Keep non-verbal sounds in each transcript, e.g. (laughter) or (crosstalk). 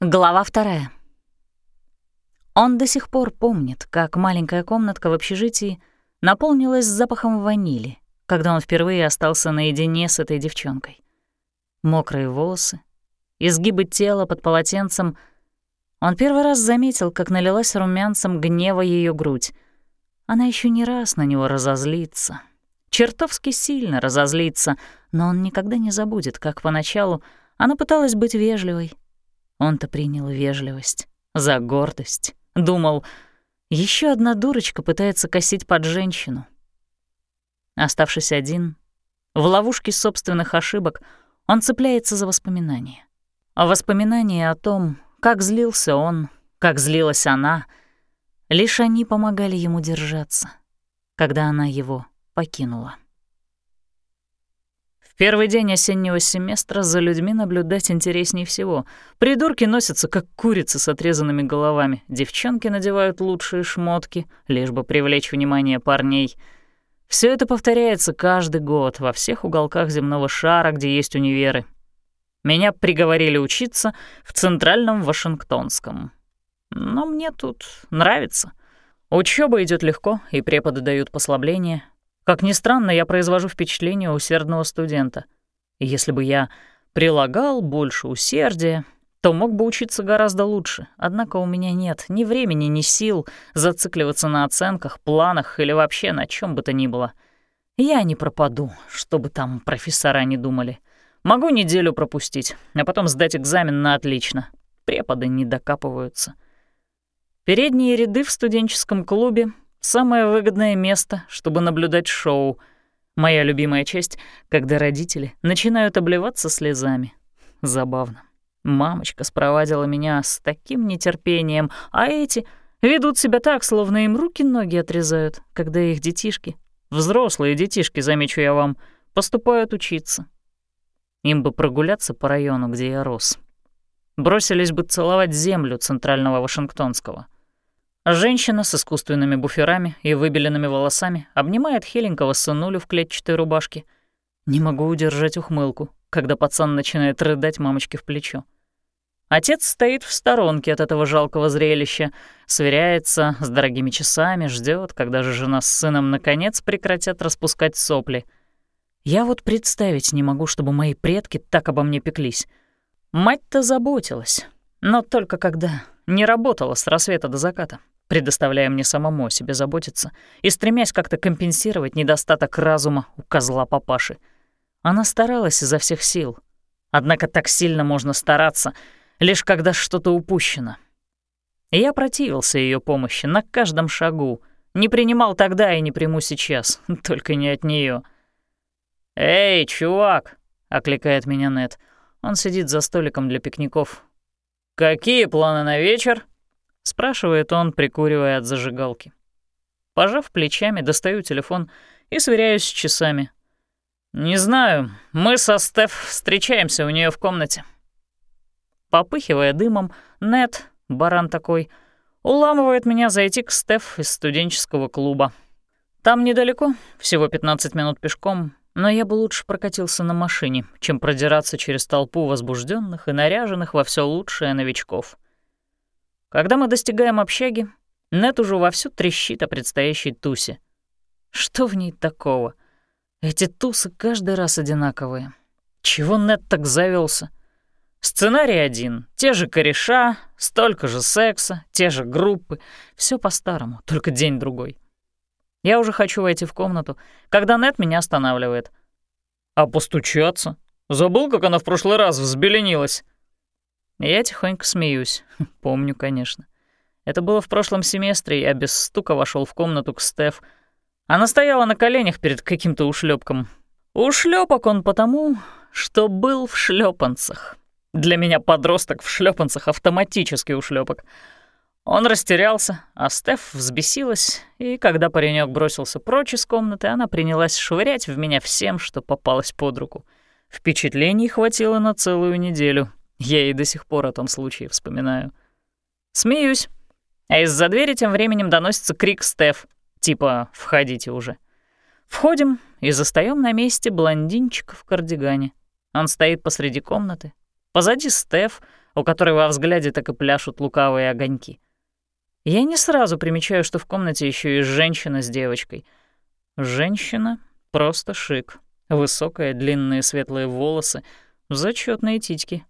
Глава вторая. Он до сих пор помнит, как маленькая комнатка в общежитии наполнилась запахом ванили, когда он впервые остался наедине с этой девчонкой. Мокрые волосы, изгибы тела под полотенцем. Он первый раз заметил, как налилась румянцем гнева ее грудь. Она еще не раз на него разозлится. Чертовски сильно разозлится, но он никогда не забудет, как поначалу она пыталась быть вежливой, он-то принял вежливость за гордость. Думал, еще одна дурочка пытается косить под женщину. Оставшись один, в ловушке собственных ошибок, он цепляется за воспоминания. А воспоминания о том, как злился он, как злилась она, лишь они помогали ему держаться, когда она его покинула первый день осеннего семестра за людьми наблюдать интереснее всего. Придурки носятся, как курицы с отрезанными головами. Девчонки надевают лучшие шмотки, лишь бы привлечь внимание парней. Все это повторяется каждый год во всех уголках земного шара, где есть универы. Меня приговорили учиться в Центральном Вашингтонском. Но мне тут нравится. Учеба идет легко, и преподы дают послабления — как ни странно, я произвожу впечатление усердного студента. И если бы я прилагал больше усердия, то мог бы учиться гораздо лучше. Однако у меня нет ни времени, ни сил зацикливаться на оценках, планах или вообще на чем бы то ни было. Я не пропаду, чтобы там профессора не думали. Могу неделю пропустить, а потом сдать экзамен на отлично. Преподы не докапываются. Передние ряды в студенческом клубе Самое выгодное место, чтобы наблюдать шоу. Моя любимая часть, когда родители начинают обливаться слезами. Забавно. Мамочка спровадила меня с таким нетерпением, а эти ведут себя так, словно им руки-ноги отрезают, когда их детишки, взрослые детишки, замечу я вам, поступают учиться. Им бы прогуляться по району, где я рос. Бросились бы целовать землю центрального Вашингтонского — Женщина с искусственными буферами и выбеленными волосами обнимает хиленького сынулю в клетчатой рубашке. Не могу удержать ухмылку, когда пацан начинает рыдать мамочке в плечо. Отец стоит в сторонке от этого жалкого зрелища, сверяется с дорогими часами, ждет, когда же жена с сыном наконец прекратят распускать сопли. Я вот представить не могу, чтобы мои предки так обо мне пеклись. Мать-то заботилась, но только когда не работала с рассвета до заката предоставляя мне самому о себе заботиться и стремясь как-то компенсировать недостаток разума у козла папаши. Она старалась изо всех сил. Однако так сильно можно стараться, лишь когда что-то упущено. И я противился ее помощи на каждом шагу, не принимал тогда и не приму сейчас, (laughs) только не от нее. «Эй, чувак!» — окликает меня Нет. Он сидит за столиком для пикников. «Какие планы на вечер?» — спрашивает он, прикуривая от зажигалки. Пожав плечами, достаю телефон и сверяюсь с часами. «Не знаю, мы со Стеф встречаемся у нее в комнате». Попыхивая дымом, Нет, баран такой, уламывает меня зайти к Стеф из студенческого клуба. Там недалеко, всего 15 минут пешком, но я бы лучше прокатился на машине, чем продираться через толпу возбужденных и наряженных во все лучшее новичков. Когда мы достигаем общаги, Нет уже вовсю трещит о предстоящей тусе. Что в ней такого? Эти тусы каждый раз одинаковые. Чего Нет так завелся? Сценарий один, те же кореша, столько же секса, те же группы. все по-старому, только день другой. Я уже хочу войти в комнату, когда Нет меня останавливает. «А постучаться? Забыл, как она в прошлый раз взбеленилась?» Я тихонько смеюсь. (laughs) Помню, конечно. Это было в прошлом семестре, я без стука вошел в комнату к Стеф. Она стояла на коленях перед каким-то ушлепком. Ушлепок он потому, что был в шлепанцах. Для меня подросток в шлепанцах автоматический ушлепок. Он растерялся, а Стеф взбесилась, и когда паренек бросился прочь из комнаты, она принялась швырять в меня всем, что попалось под руку. Впечатлений хватило на целую неделю. Я и до сих пор о том случае вспоминаю. Смеюсь. А из-за двери тем временем доносится крик Стеф, типа «входите уже». Входим и застаем на месте блондинчика в кардигане. Он стоит посреди комнаты. Позади Стеф, у которой во взгляде так и пляшут лукавые огоньки. Я не сразу примечаю, что в комнате еще и женщина с девочкой. Женщина — просто шик. Высокая, длинные светлые волосы, зачетные титьки.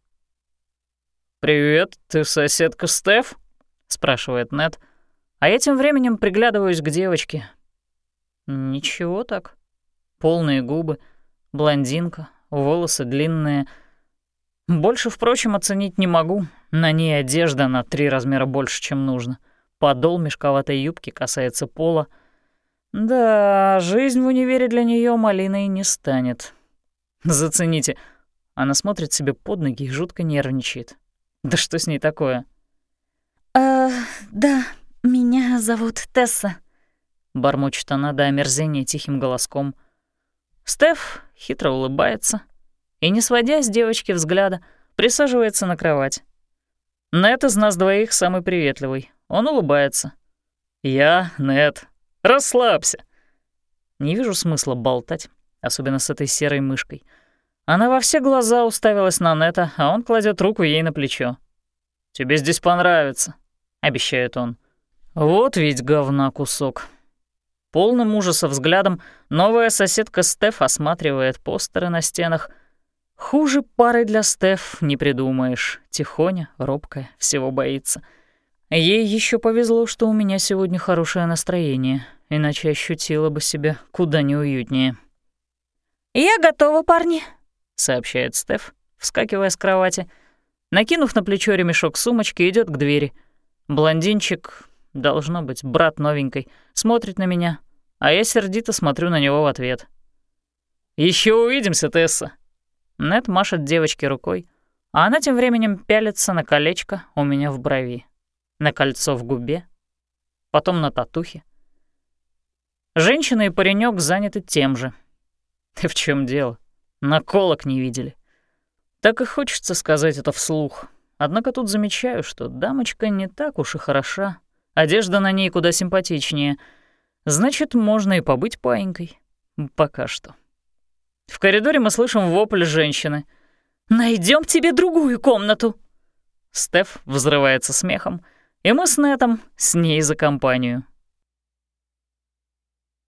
«Привет, ты соседка Стеф?» — спрашивает Нед. А я тем временем приглядываюсь к девочке. Ничего так. Полные губы, блондинка, волосы длинные. Больше, впрочем, оценить не могу. На ней одежда на три размера больше, чем нужно. Подол мешковатой юбки касается пола. Да, жизнь в универе для нее малиной не станет. Зацените, она смотрит себе под ноги и жутко нервничает. Да что с ней такое? «Э, да, меня зовут Тесса», — бормочет она до омерзения тихим голоском. Стеф хитро улыбается и, не сводя с девочки взгляда, присаживается на кровать. Нет из нас двоих самый приветливый. Он улыбается. «Я, Нет, расслабься». Не вижу смысла болтать, особенно с этой серой мышкой. Она во все глаза уставилась на Нета, а он кладет руку ей на плечо. «Тебе здесь понравится», — обещает он. «Вот ведь говна кусок». Полным ужаса взглядом новая соседка Стеф осматривает постеры на стенах. Хуже пары для Стеф не придумаешь. Тихоня, робкая, всего боится — Ей еще повезло, что у меня сегодня хорошее настроение, иначе ощутила бы себя куда неуютнее. «Я готова, парни», — сообщает Стеф, вскакивая с кровати. Накинув на плечо ремешок сумочки, идет к двери. Блондинчик, должно быть, брат новенькой, смотрит на меня, а я сердито смотрю на него в ответ. Еще увидимся, Тесса!» Нет машет девочке рукой, а она тем временем пялится на колечко у меня в брови на кольцо в губе, потом на татухе. Женщина и паренек заняты тем же. (laughs) В чем дело? Наколок не видели. Так и хочется сказать это вслух. Однако тут замечаю, что дамочка не так уж и хороша. Одежда на ней куда симпатичнее. Значит, можно и побыть паинькой. Пока что. В коридоре мы слышим вопль женщины. Найдем тебе другую комнату!» Стеф взрывается смехом — и мы с Нетом с ней за компанию.